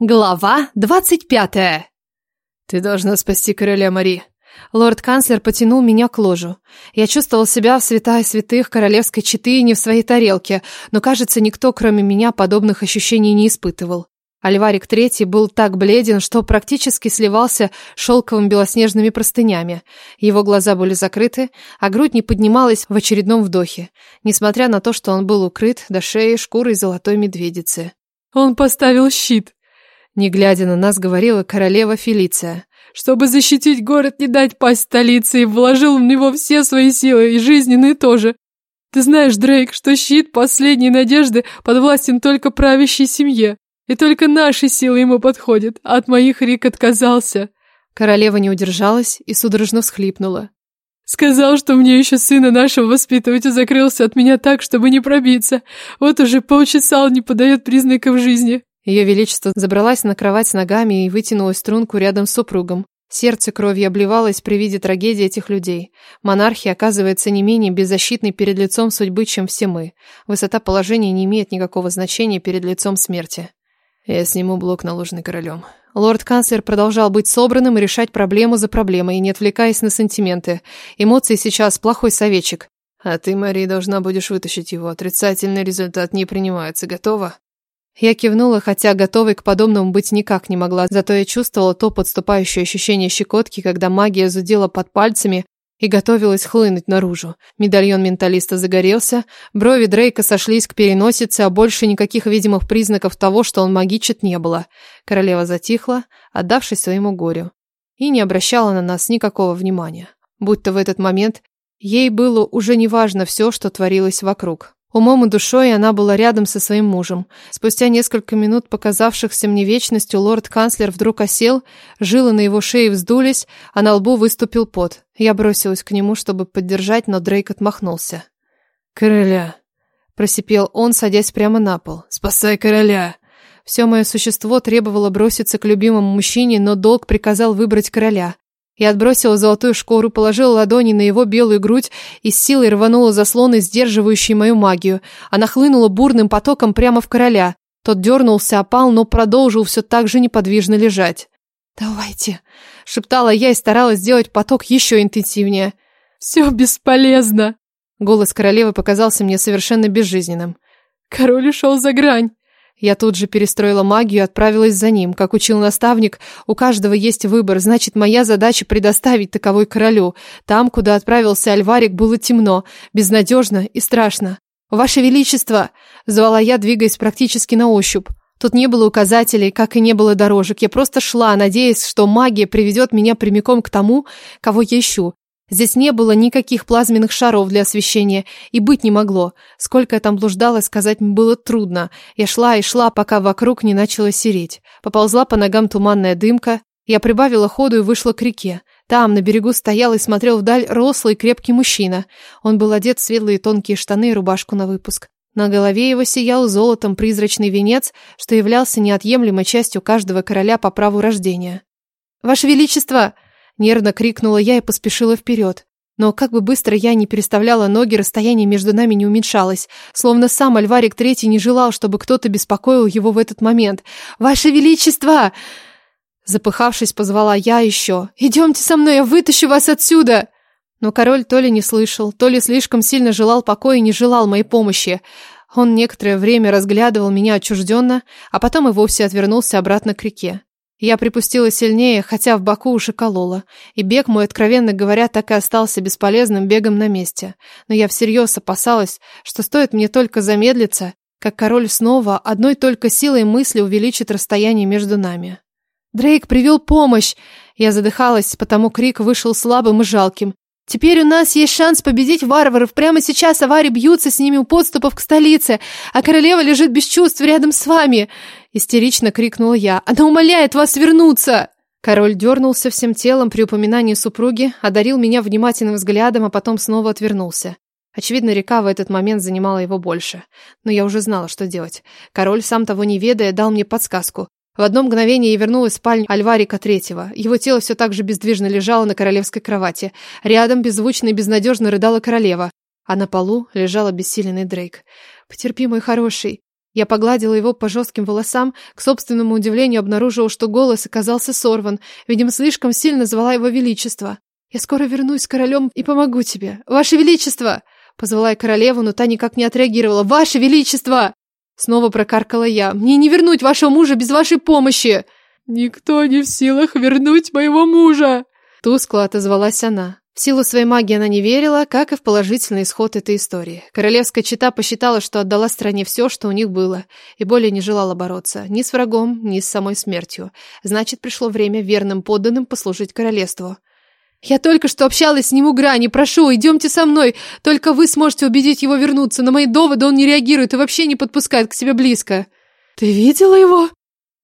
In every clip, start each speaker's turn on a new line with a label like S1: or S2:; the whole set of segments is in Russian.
S1: Глава двадцать пятая.
S2: Ты должна спасти короля Мари.
S1: Лорд-канцлер потянул меня к ложу. Я чувствовал себя в святая святых королевской четы и не в своей тарелке, но, кажется, никто, кроме меня, подобных ощущений не испытывал. Альварик Третий был так бледен, что практически сливался шелковым белоснежными простынями. Его глаза были закрыты, а грудь не поднималась в очередном вдохе, несмотря на то, что он был укрыт до шеи шкурой золотой медведицы.
S2: «Он поставил щит»,
S1: не глядя на нас, говорила королева Фелиция.
S2: «Чтобы защитить город, не дать пасть столице, и вложил в него все свои силы, и жизненные тоже. Ты знаешь, Дрейк, что щит последней надежды подвластен только правящей семье, и только наши силы ему подходят, а от моих Рик отказался».
S1: Королева не удержалась и судорожно всхлипнула.
S2: Сказал, что мне еще сына нашего воспитывать и закрылся от меня так, чтобы не пробиться. Вот уже полчаса он не подает признаков жизни.
S1: Ее Величество забралась на кровать ногами и вытянулась струнку рядом с супругом. Сердце кровью обливалось при виде трагедии этих людей. Монархия оказывается не менее беззащитной перед лицом судьбы, чем все мы. Высота положения не имеет никакого значения перед лицом смерти.
S2: Я сниму блок, наложенный королем.
S1: Лорд-канцлер продолжал быть собранным и решать проблему за проблемой, не отвлекаясь на сантименты. Эмоции сейчас плохой советчик.
S2: А ты, Мари, должна будешь вытащить его. Отрицательный результат не принимается. Готова?
S1: Я кивнула, хотя готовой к подобному быть никак не могла, зато я чувствовала то подступающее ощущение щекотки, когда магия зудела под пальцами и готовилась хлынуть наружу. Медальон менталиста загорелся, брови Дрейка сошлись к переносице, а больше никаких видимых признаков того, что он магичит, не было. Королева затихла, отдавшись своему горю, и не обращала на нас никакого внимания. Будь то в этот момент ей было уже неважно все, что творилось вокруг. Умом и душой она была рядом со своим мужем. Спустя несколько минут, показавшихся мне вечностью, лорд-канцлер вдруг осел, жилы на его шее вздулись, а на лбу выступил пот. Я бросилась к нему, чтобы поддержать, но Дрейк отмахнулся.
S2: «Короля!»
S1: – просипел он, садясь прямо на пол.
S2: «Спасай короля!»
S1: Все мое существо требовало броситься к любимому мужчине, но долг приказал выбрать короля. Я отбросила золотую шкуру, положила ладони на его белую грудь и с силой рванула заслоны, сдерживающие мою магию. Она хлынула бурным потоком прямо в короля. Тот дернулся, опал, но продолжил все так же неподвижно лежать. «Давайте», — шептала я и старалась сделать поток еще интенсивнее.
S2: «Все бесполезно», —
S1: голос королевы показался мне совершенно безжизненным.
S2: «Король ушел за грань».
S1: Я тут же перестроила магию и отправилась за ним. Как учил наставник, у каждого есть выбор, значит, моя задача предоставить таковой королю. Там, куда отправился Альварик, было темно, безнадежно и страшно. «Ваше Величество!» – звала я, двигаясь практически на ощупь. Тут не было указателей, как и не было дорожек. Я просто шла, надеясь, что магия приведет меня прямиком к тому, кого я ищу. Здесь не было никаких плазменных шаров для освещения, и быть не могло. Сколько я там блуждала, сказать было трудно. Я шла и шла, пока вокруг не начало сереть. Поползла по ногам туманная дымка. Я прибавила ходу и вышла к реке. Там, на берегу, стоял и смотрел вдаль рослый крепкий мужчина. Он был одет в светлые тонкие штаны и рубашку на выпуск. На голове его сиял золотом призрачный венец, что являлся неотъемлемой частью каждого короля по праву рождения. «Ваше Величество!» Нервно крикнула я и поспешила вперед. Но как бы быстро я не переставляла ноги, расстояние между нами не уменьшалось. Словно сам Альварик Третий не желал, чтобы кто-то беспокоил его в этот момент. «Ваше Величество!» Запыхавшись, позвала я еще. «Идемте со мной, я вытащу вас отсюда!» Но король то ли не слышал, то ли слишком сильно желал покоя и не желал моей помощи. Он некоторое время разглядывал меня отчужденно, а потом и вовсе отвернулся обратно к реке. Я припустила сильнее, хотя в боку уже колола, и бег мой, откровенно говоря, так и остался бесполезным бегом на месте. Но я всерьез опасалась, что стоит мне только замедлиться, как король снова одной только силой мысли увеличит расстояние между нами. «Дрейк привел помощь!» Я задыхалась, потому крик вышел слабым и жалким. Теперь у нас есть шанс победить варваров. Прямо сейчас авари бьются с ними у подступов к столице, а королева лежит без чувств рядом с вами!» Истерично крикнула я. «Она умоляет вас вернуться!» Король дернулся всем телом при упоминании супруги, одарил меня внимательным взглядом, а потом снова отвернулся. Очевидно, река в этот момент занимала его больше. Но я уже знала, что делать. Король, сам того не ведая, дал мне подсказку. В одно мгновение я вернулась в спальню Альварика Третьего. Его тело все так же бездвижно лежало на королевской кровати. Рядом беззвучно и безнадежно рыдала королева. А на полу лежал обессиленный Дрейк. «Потерпи, мой хороший!» Я погладила его по жестким волосам, к собственному удивлению обнаружила, что голос оказался сорван. Видимо, слишком сильно звала его величество. «Я скоро вернусь королем и помогу тебе. Ваше величество!» Позвала я королеву, но та никак не отреагировала. «Ваше величество!» Снова прокаркала я. «Мне не вернуть вашего мужа без вашей помощи!»
S2: «Никто не в силах вернуть моего мужа!»
S1: Тускло отозвалась она. В силу своей магии она не верила, как и в положительный исход этой истории. Королевская чита посчитала, что отдала стране все, что у них было, и более не желала бороться ни с врагом, ни с самой смертью. Значит, пришло время верным подданным послужить королевству. «Я только что общалась с ним у грани. Прошу, идемте со мной. Только вы сможете убедить его вернуться. На мои доводы он не реагирует и вообще не подпускает к себе близко».
S2: «Ты видела его?»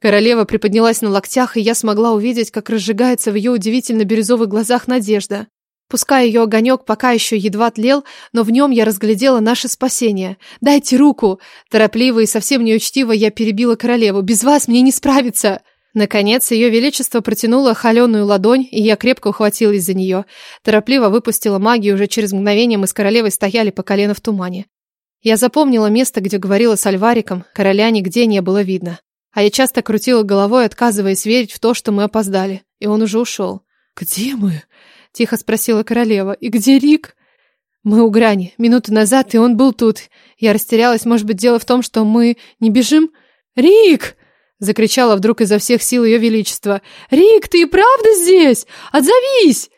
S1: Королева приподнялась на локтях, и я смогла увидеть, как разжигается в ее удивительно бирюзовых глазах надежда. Пускай ее огонек пока еще едва тлел, но в нем я разглядела наше спасение. «Дайте руку!» Торопливо и совсем неучтиво я перебила королеву. «Без вас мне не справиться!» Наконец, ее величество протянуло холеную ладонь, и я крепко ухватилась за нее. Торопливо выпустила магию, уже через мгновение мы с королевой стояли по колено в тумане. Я запомнила место, где говорила с Альвариком, короля нигде не было видно. А я часто крутила головой, отказываясь верить в то, что мы опоздали. И он уже ушел.
S2: «Где мы?»
S1: — тихо спросила королева. «И где Рик?» «Мы у грани. Минуту назад, и он был тут. Я растерялась. Может быть, дело в том, что мы не бежим?» «Рик!» — закричала вдруг изо всех сил ее величество. «Рик, ты и правда здесь? Отзовись!»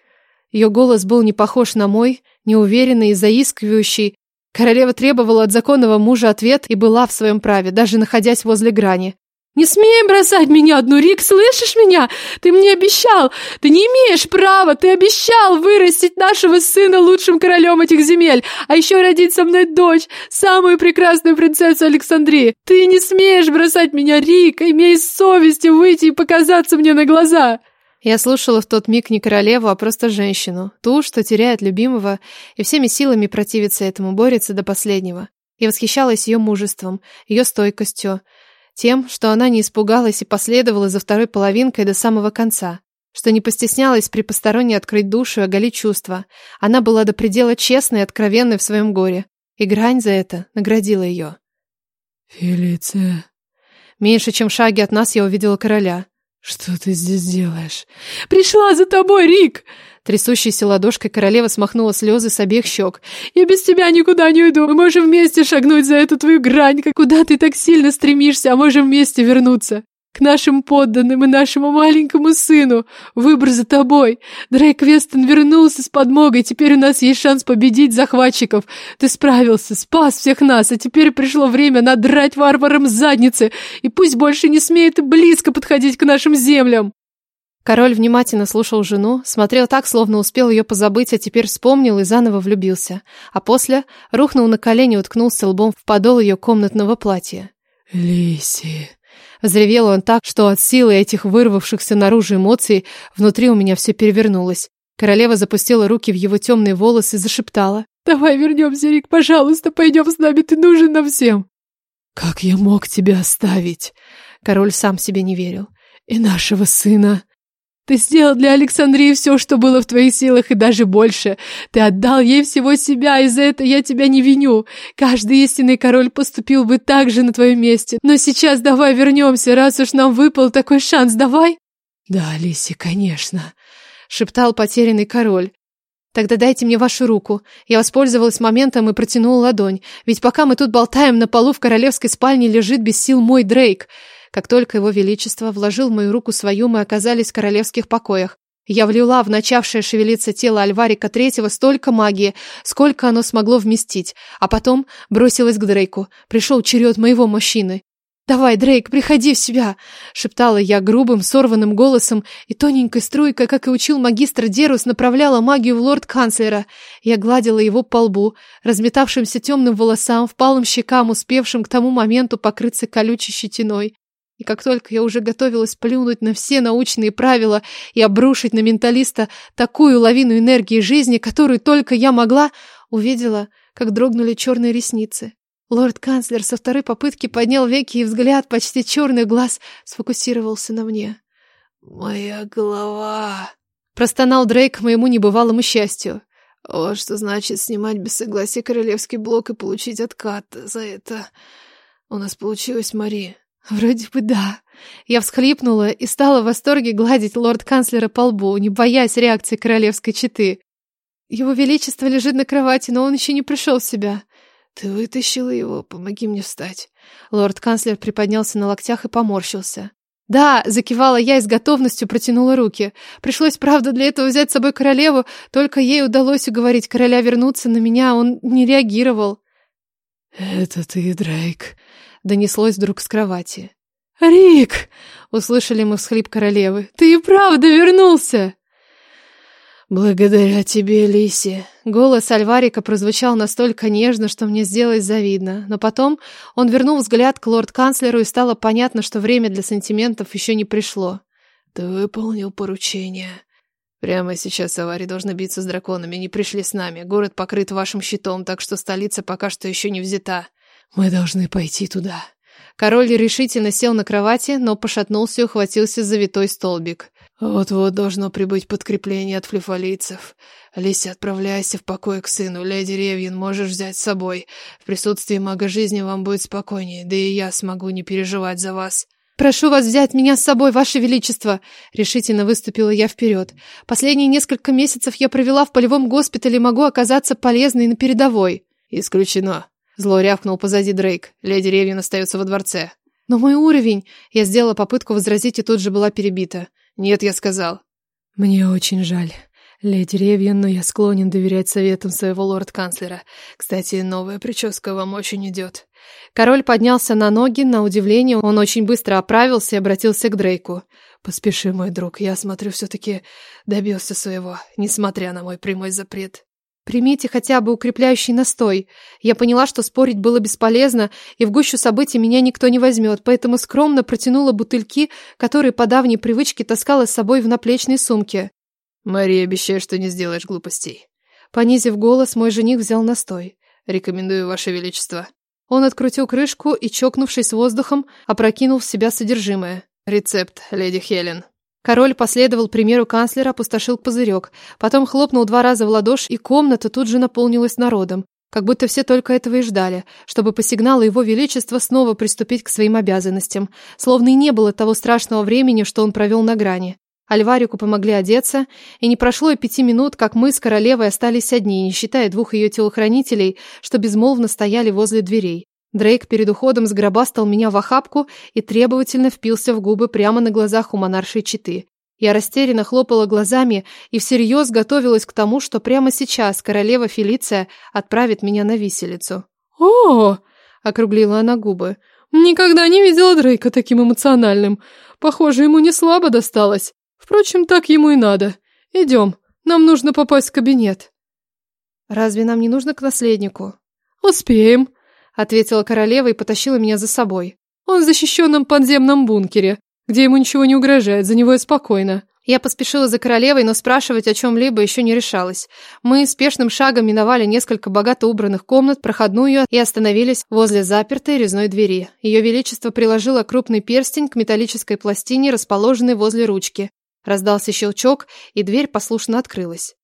S1: Ее голос был не похож на мой, неуверенный и заискивающий. Королева требовала от законного мужа ответ и была в своем праве, даже находясь возле грани. «Не смей бросать меня одну, Рик, слышишь меня? Ты мне обещал! Ты не имеешь права! Ты обещал вырастить нашего сына лучшим королем этих земель, а еще родить со мной дочь, самую прекрасную принцессу Александрии! Ты не смеешь бросать меня, Рик! Имей совесть и выйти и показаться мне на глаза!» Я слушала в тот миг не королеву, а просто женщину, ту, что теряет любимого и всеми силами противится этому, борется до последнего. И восхищалась ее мужеством, ее стойкостью, тем, что она не испугалась и последовала за второй половинкой до самого конца. Что не постеснялась при посторонней открыть душу и оголить чувства. Она была до предела честной и откровенной в своем горе. И грань за это наградила ее.
S2: «Фелиция...»
S1: Меньше чем в шаге от нас я увидела короля.
S2: «Что ты здесь делаешь?» «Пришла за тобой, Рик!»
S1: Трясущейся ладошкой королева смахнула слезы с обеих щек.
S2: «Я без тебя никуда не уйду. Мы можем вместе шагнуть за эту твою грань. Куда ты так сильно стремишься, а можем вместе вернуться. К нашим подданным и нашему маленькому сыну. Выбор за тобой. Дрейк Вестон вернулся с подмогой. Теперь у нас есть шанс победить захватчиков. Ты справился, спас всех нас, а теперь пришло время надрать варварам задницы. И пусть больше не смеет и близко подходить к нашим землям».
S1: Король внимательно слушал жену, смотрел так, словно успел ее позабыть, а теперь вспомнил и заново влюбился. А после рухнул на колени и уткнулся лбом в подол ее комнатного платья.
S2: «Лиси!»
S1: Взревел он так, что от силы этих вырвавшихся наружу эмоций внутри у меня все перевернулось. Королева запустила руки в его темные волосы и зашептала.
S2: «Давай вернемся, Рик, пожалуйста, пойдем с нами, ты нужен нам всем!» «Как я мог тебя оставить?»
S1: Король сам себе не верил.
S2: «И нашего сына...» Ты сделал для Александрии все, что было в твоих силах, и даже больше. Ты отдал ей всего себя, и за это я тебя не виню. Каждый истинный король поступил бы так же на твоем месте. Но сейчас давай вернемся, раз уж нам выпал такой шанс, давай?» «Да, Алиси, конечно», —
S1: шептал потерянный король. «Тогда дайте мне вашу руку». Я воспользовалась моментом и протянула ладонь. Ведь пока мы тут болтаем, на полу в королевской спальне лежит без сил мой Дрейк. Как только его величество вложил мою руку свою, мы оказались в королевских покоях. Я влила в начавшее шевелиться тело Альварика Третьего столько магии, сколько оно смогло вместить, а потом бросилась к Дрейку. Пришел черед моего мужчины. «Давай, Дрейк, приходи в себя!» — шептала я грубым, сорванным голосом, и тоненькой струйкой, как и учил магистр Дерус, направляла магию в лорд-канцлера. Я гладила его по лбу, разметавшимся темным волосам, впалым щекам, успевшим к тому моменту покрыться колючей щетиной. И как только я уже готовилась плюнуть на все научные правила и обрушить на менталиста такую лавину энергии жизни, которую только я могла, увидела, как дрогнули черные ресницы. Лорд-канцлер со второй попытки поднял веки, и взгляд почти черный глаз сфокусировался на мне.
S2: «Моя голова!»
S1: Простонал Дрейк моему небывалому счастью.
S2: «Вот что значит снимать без согласия королевский блок и получить откат за это...» у нас получилось, Мари?»
S1: «Вроде бы да». Я всхлипнула и стала в восторге гладить лорд-канцлера по лбу, не боясь реакции королевской четы. Его Величество лежит на кровати, но он еще не пришел в себя.
S2: «Ты вытащила его, помоги мне встать».
S1: Лорд-канцлер приподнялся на локтях и поморщился. «Да», — закивала я и с готовностью протянула руки. Пришлось, правда, для этого взять с собой королеву, только ей удалось уговорить короля вернуться на меня, он не реагировал.
S2: «Это ты, Дрейк», —
S1: донеслось вдруг с кровати.
S2: «Рик!»
S1: — услышали мы всхлип королевы. «Ты и правда вернулся!»
S2: «Благодаря тебе, Лиси!»
S1: Голос Альварика прозвучал настолько нежно, что мне сделалось завидно. Но потом он вернул взгляд к лорд-канцлеру, и стало понятно, что время для сантиментов еще не пришло.
S2: «Ты выполнил поручение. Прямо сейчас аварии должны биться с драконами, не пришли с нами. Город покрыт вашим щитом, так что столица пока что еще не взята. Мы должны пойти туда».
S1: Король решительно сел на кровати, но пошатнулся и ухватился за витой столбик.
S2: «Вот-вот должно прибыть подкрепление от флефолийцев. Лися, отправляйся в покой к сыну. Леди Ревьин можешь взять с собой. В присутствии мага жизни вам будет спокойнее, да и я смогу не переживать за вас».
S1: «Прошу вас взять меня с собой, Ваше Величество!» Решительно выступила я вперед. «Последние несколько месяцев я провела в полевом госпитале, могу оказаться полезной на передовой».
S2: «Исключено!» Зло рявкнул позади Дрейк. Леди Ревьин остается во дворце.
S1: «Но мой уровень...» Я сделала попытку возразить и тут же была перебита.
S2: «Нет, я сказал».
S3: «Мне очень жаль, леди Ревьен, но я склонен доверять советам своего лорд-канцлера. Кстати, новая прическа вам очень идет».
S1: Король поднялся на ноги, на удивление он очень быстро оправился и обратился к Дрейку.
S2: «Поспеши, мой друг, я смотрю, все-таки добился своего, несмотря на мой прямой запрет».
S1: Примите хотя бы укрепляющий настой. Я поняла, что спорить было бесполезно, и в гущу событий меня никто не возьмет, поэтому скромно протянула бутыльки, которые по давней привычке таскала с собой в наплечной сумке.
S2: «Мария, обещай, что не сделаешь глупостей».
S1: Понизив голос, мой жених взял настой.
S2: «Рекомендую, Ваше Величество».
S1: Он открутил крышку и, чокнувшись воздухом, опрокинул в себя содержимое.
S2: «Рецепт, леди Хелен».
S1: Король последовал примеру канцлера, опустошил пузырек, потом хлопнул два раза в ладошь, и комната тут же наполнилась народом, как будто все только этого и ждали, чтобы по сигналу его величества снова приступить к своим обязанностям, словно и не было того страшного времени, что он провел на грани. Альварику помогли одеться, и не прошло и пяти минут, как мы с королевой остались одни, не считая двух ее телохранителей, что безмолвно стояли возле дверей. Дрейк перед уходом сгробастал меня в охапку и требовательно впился в губы прямо на глазах у монаршей четы. Я растерянно хлопала глазами и всерьез готовилась к тому, что прямо сейчас королева Фелиция отправит меня на виселицу.
S2: «О!» — округлила она губы. «Никогда не видела Дрейка таким эмоциональным. Похоже, ему не слабо досталось. Впрочем, так ему и надо. Идем, нам нужно попасть в кабинет».
S1: «Разве нам не нужно к наследнику?»
S2: «Успеем»,
S1: ответила королева и потащила меня за собой.
S2: Он в защищенном подземном бункере, где ему ничего не угрожает, за него я спокойно.
S1: Я поспешила за королевой, но спрашивать о чем-либо еще не решалась. Мы спешным шагом миновали несколько богато убранных комнат, проходную и остановились возле запертой резной двери. Ее величество приложило крупный перстень к металлической пластине, расположенной возле ручки. Раздался щелчок, и дверь послушно открылась.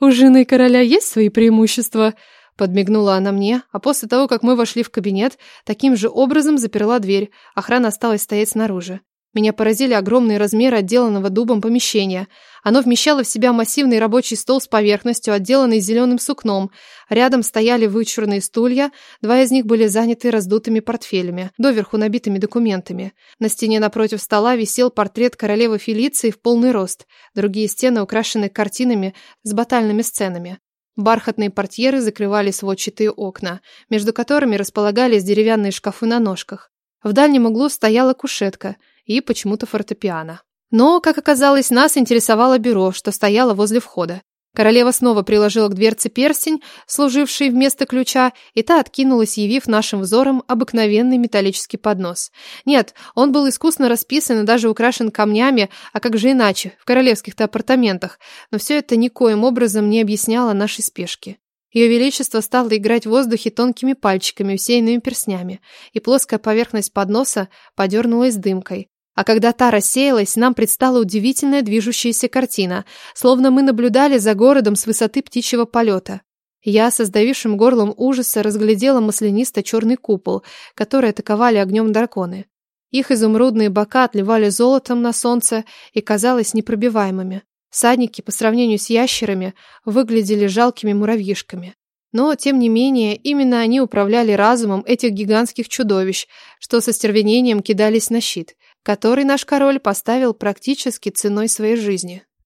S2: «У жены короля есть свои преимущества?»
S1: Подмигнула она мне, а после того, как мы вошли в кабинет, таким же образом заперла дверь. Охрана осталась стоять снаружи. Меня поразили огромные размеры отделанного дубом помещения. Оно вмещало в себя массивный рабочий стол с поверхностью, отделанный зеленым сукном. Рядом стояли вычурные стулья, два из них были заняты раздутыми портфелями, доверху набитыми документами. На стене напротив стола висел портрет королевы Фелиции в полный рост. Другие стены украшены картинами с батальными сценами. Бархатные портьеры закрывали сводчатые окна, между которыми располагались деревянные шкафы на ножках. В дальнем углу стояла кушетка и почему-то фортепиано. Но, как оказалось, нас интересовало бюро, что стояло возле входа. Королева снова приложила к дверце перстень, служивший вместо ключа, и та откинулась, явив нашим взором обыкновенный металлический поднос. Нет, он был искусно расписан и даже украшен камнями, а как же иначе, в королевских-то апартаментах, но все это никоим образом не объясняло нашей спешки. Ее Величество стало играть в воздухе тонкими пальчиками, усеянными перстнями, и плоская поверхность подноса подернулась дымкой. А когда та рассеялась, нам предстала удивительная движущаяся картина, словно мы наблюдали за городом с высоты птичьего полета. Я со сдавившим горлом ужаса разглядела маслянисто-черный купол, который атаковали огнем драконы. Их изумрудные бока отливали золотом на солнце и казалось непробиваемыми. Садники по сравнению с ящерами выглядели жалкими муравьишками. Но, тем не менее, именно они управляли разумом этих гигантских чудовищ, что со стервенением кидались на щит, который наш король поставил практически ценой своей жизни.